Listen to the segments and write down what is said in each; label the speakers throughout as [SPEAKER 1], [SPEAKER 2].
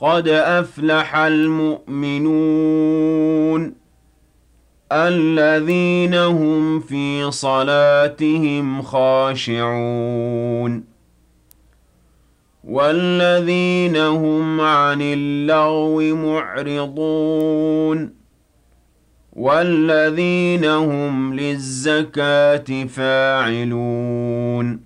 [SPEAKER 1] قَدْ أَفْلَحَ الْمُؤْمِنُونَ الَّذِينَ هُمْ فِي صَلَاتِهِمْ خَاشِعُونَ وَالَّذِينَ هُمْ عَنِ اللَّغْوِ مُعْرِضُونَ وَالَّذِينَ هُمْ لِلزَّكَاةِ فَاعِلُونَ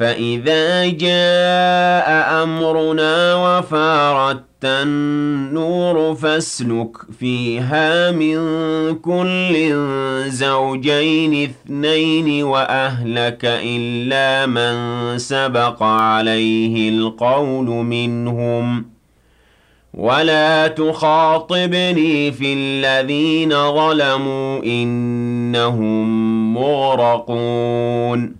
[SPEAKER 1] فإذا جاء أمرنا وفارت النور فاسلك فيها من كل زوجين اثنين وأهلك إلا من سبق عليه القول منهم. ولا تخاطبني في الذين ظلموا إنهم مغرقون.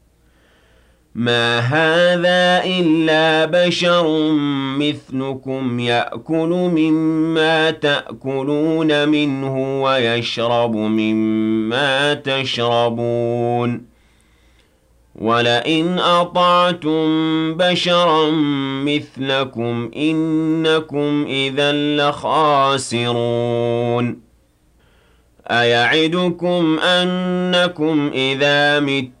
[SPEAKER 1] ما هذا إلا بشر مثلكم يأكل مما تأكلون منه ويشرب مما تشربون ولئن أطعتم بشرا مثلكم إنكم إذا لخاسرون أيعدكم أنكم إذا مت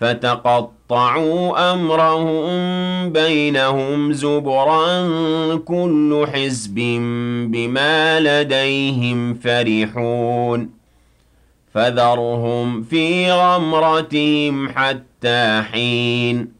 [SPEAKER 1] فتقطعوا أمرهم بينهم زبرا كل حزب بما لديهم فرحون. فذرهم في غمرتهم حتى حين.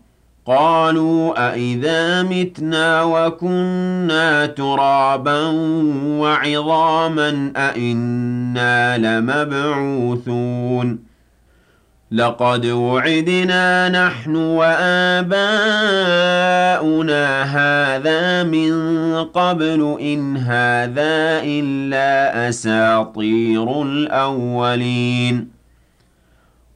[SPEAKER 1] قالوا أإذا متنا وكنا ترابا وعظاما أإنا لمبعوثون لقد وعدنا نحن وآباؤنا هذا من قبل إن هذا إلا أساطير الأولين